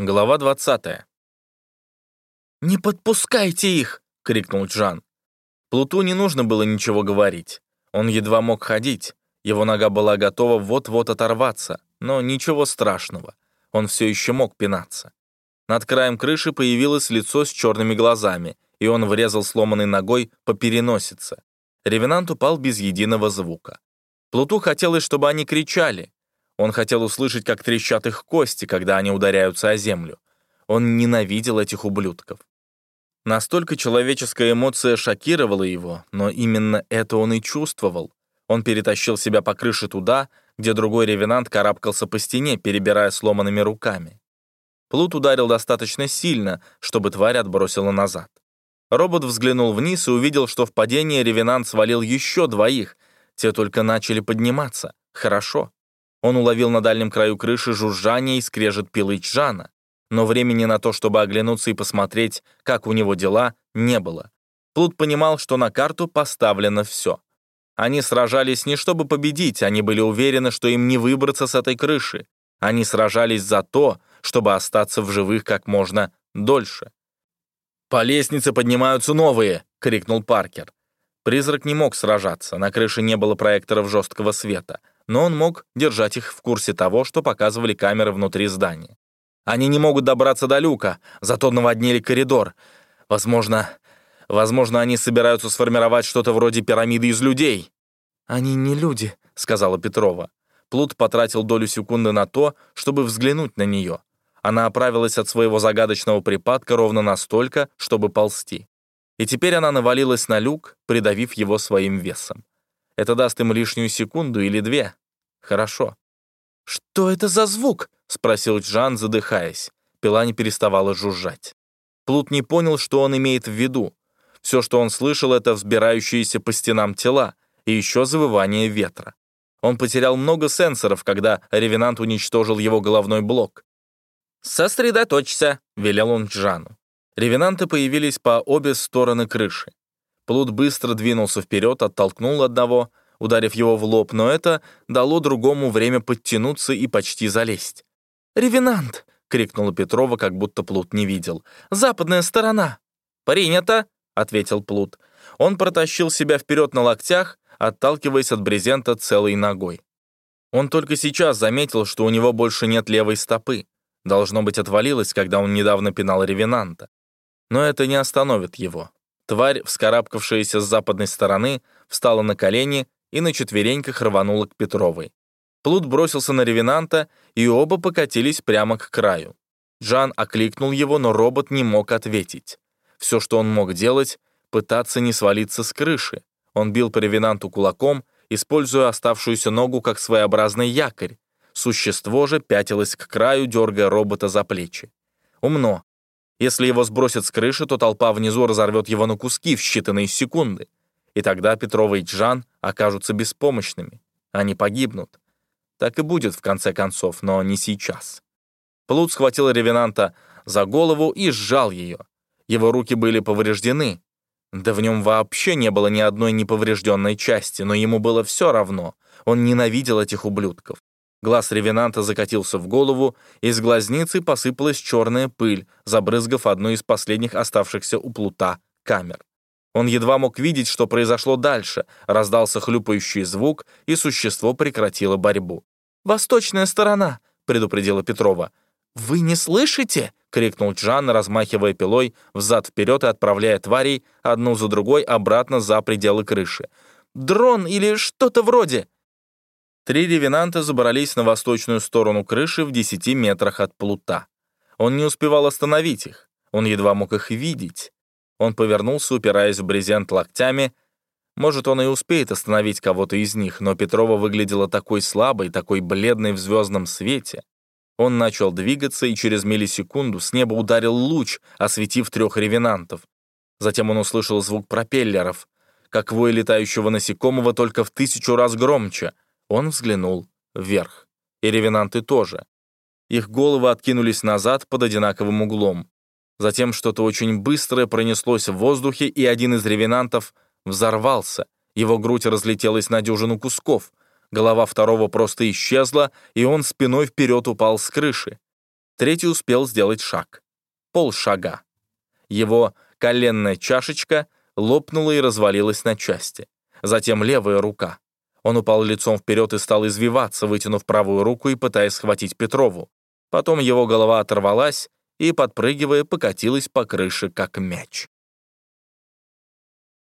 Глава 20. «Не подпускайте их!» — крикнул Джан. Плуту не нужно было ничего говорить. Он едва мог ходить. Его нога была готова вот-вот оторваться, но ничего страшного. Он все еще мог пинаться. Над краем крыши появилось лицо с черными глазами, и он врезал сломанной ногой по переносице. Ревенант упал без единого звука. Плуту хотелось, чтобы они кричали. Он хотел услышать, как трещат их кости, когда они ударяются о землю. Он ненавидел этих ублюдков. Настолько человеческая эмоция шокировала его, но именно это он и чувствовал. Он перетащил себя по крыше туда, где другой ревенант карабкался по стене, перебирая сломанными руками. Плут ударил достаточно сильно, чтобы тварь отбросила назад. Робот взглянул вниз и увидел, что в падении ревенант свалил еще двоих. Те только начали подниматься. Хорошо. Он уловил на дальнем краю крыши жужжание и скрежет пилы Чжана. Но времени на то, чтобы оглянуться и посмотреть, как у него дела, не было. Плут понимал, что на карту поставлено все. Они сражались не чтобы победить, они были уверены, что им не выбраться с этой крыши. Они сражались за то, чтобы остаться в живых как можно дольше. «По лестнице поднимаются новые!» — крикнул Паркер. Призрак не мог сражаться, на крыше не было проекторов жесткого света, но он мог держать их в курсе того, что показывали камеры внутри здания. Они не могут добраться до люка, зато наводнили коридор. Возможно, возможно, они собираются сформировать что-то вроде пирамиды из людей. «Они не люди», — сказала Петрова. Плут потратил долю секунды на то, чтобы взглянуть на нее. Она оправилась от своего загадочного припадка ровно настолько, чтобы ползти. И теперь она навалилась на люк, придавив его своим весом. Это даст им лишнюю секунду или две. Хорошо. «Что это за звук?» — спросил Джан, задыхаясь. Пила не переставала жужжать. Плут не понял, что он имеет в виду. Все, что он слышал, это взбирающиеся по стенам тела и еще завывание ветра. Он потерял много сенсоров, когда ревенант уничтожил его головной блок. «Сосредоточься», — велел он Джану. Ревенанты появились по обе стороны крыши. Плут быстро двинулся вперед, оттолкнул одного, ударив его в лоб, но это дало другому время подтянуться и почти залезть. «Ревенант!» — крикнула Петрова, как будто Плут не видел. «Западная сторона!» «Принято!» — ответил Плут. Он протащил себя вперед на локтях, отталкиваясь от брезента целой ногой. Он только сейчас заметил, что у него больше нет левой стопы. Должно быть, отвалилась, когда он недавно пинал ревенанта. Но это не остановит его. Тварь, вскарабкавшаяся с западной стороны, встала на колени и на четвереньках рванула к Петровой. Плут бросился на ревенанта, и оба покатились прямо к краю. Джан окликнул его, но робот не мог ответить. Все, что он мог делать, пытаться не свалиться с крыши. Он бил по ревенанту кулаком, используя оставшуюся ногу как своеобразный якорь. Существо же пятилось к краю, дергая робота за плечи. Умно. Если его сбросят с крыши, то толпа внизу разорвет его на куски в считанные секунды. И тогда Петрова и Джан окажутся беспомощными. Они погибнут. Так и будет в конце концов, но не сейчас. Плут схватил ревенанта за голову и сжал ее. Его руки были повреждены. Да в нем вообще не было ни одной неповрежденной части, но ему было все равно. Он ненавидел этих ублюдков. Глаз ревенанта закатился в голову, из глазницы посыпалась черная пыль, забрызгав одну из последних оставшихся у плута камер. Он едва мог видеть, что произошло дальше, раздался хлюпающий звук, и существо прекратило борьбу. «Восточная сторона», — предупредила Петрова. «Вы не слышите?» — крикнул Джан, размахивая пилой взад-вперед и отправляя тварей одну за другой обратно за пределы крыши. «Дрон или что-то вроде!» Три ревенанта забрались на восточную сторону крыши в десяти метрах от плута. Он не успевал остановить их, он едва мог их видеть. Он повернулся, упираясь в брезент локтями. Может, он и успеет остановить кого-то из них, но Петрова выглядела такой слабой, такой бледной в звездном свете. Он начал двигаться, и через миллисекунду с неба ударил луч, осветив трех ревенантов. Затем он услышал звук пропеллеров, как вой летающего насекомого, только в тысячу раз громче — он взглянул вверх. И ревенанты тоже. Их головы откинулись назад под одинаковым углом. Затем что-то очень быстрое пронеслось в воздухе, и один из ревенантов взорвался. Его грудь разлетелась на дюжину кусков. Голова второго просто исчезла, и он спиной вперед упал с крыши. Третий успел сделать шаг. Полшага. Его коленная чашечка лопнула и развалилась на части. Затем левая рука. Он упал лицом вперед и стал извиваться, вытянув правую руку и пытаясь схватить Петрову. Потом его голова оторвалась и, подпрыгивая, покатилась по крыше, как мяч.